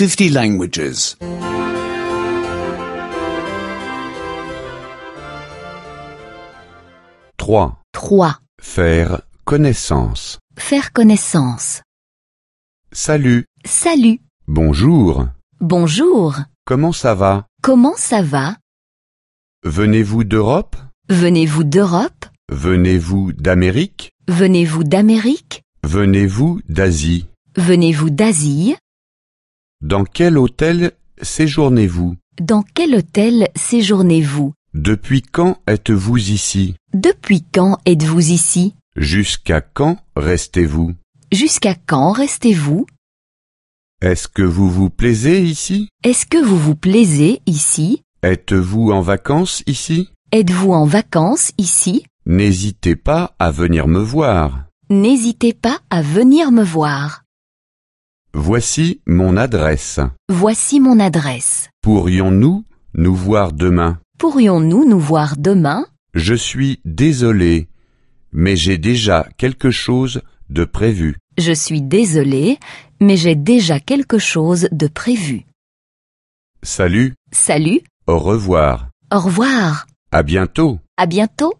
50 languages. 3. 3. Faire connaissance. Faire connaissance. Salut. Salut. Bonjour. Bonjour. Comment ça va? Comment ça va? Venez-vous d'Europe? Venez-vous d'Europe? Venez-vous d'Amérique? Venez-vous d'Amérique? Venez-vous d'Asie? Venez-vous d'Asie? Dans quel hôtel séjournez-vous? Dans quel hôtel séjournez-vous? Depuis quand êtes-vous ici? Depuis quand êtes-vous ici? Jusqu'à quand restez-vous? Jusqu'à quand restez-vous? Est-ce que vous vous plaisez ici? Est-ce que vous vous plaisez ici? Êtes-vous en vacances ici? Êtes-vous en vacances ici? N'hésitez pas à venir me voir. N'hésitez pas à venir me voir. Voici mon adresse. Voici mon adresse. Pourrions-nous nous voir demain? Pourrions-nous nous voir demain? Je suis désolé, mais j'ai déjà quelque chose de prévu. Je suis désolé, mais j'ai déjà quelque chose de prévu. Salut, Salut, au revoir, au revoir, à bientôt. à bientôt.